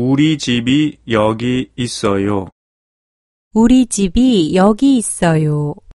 우리 집이 여기 있어요. 우리 집이 여기 있어요.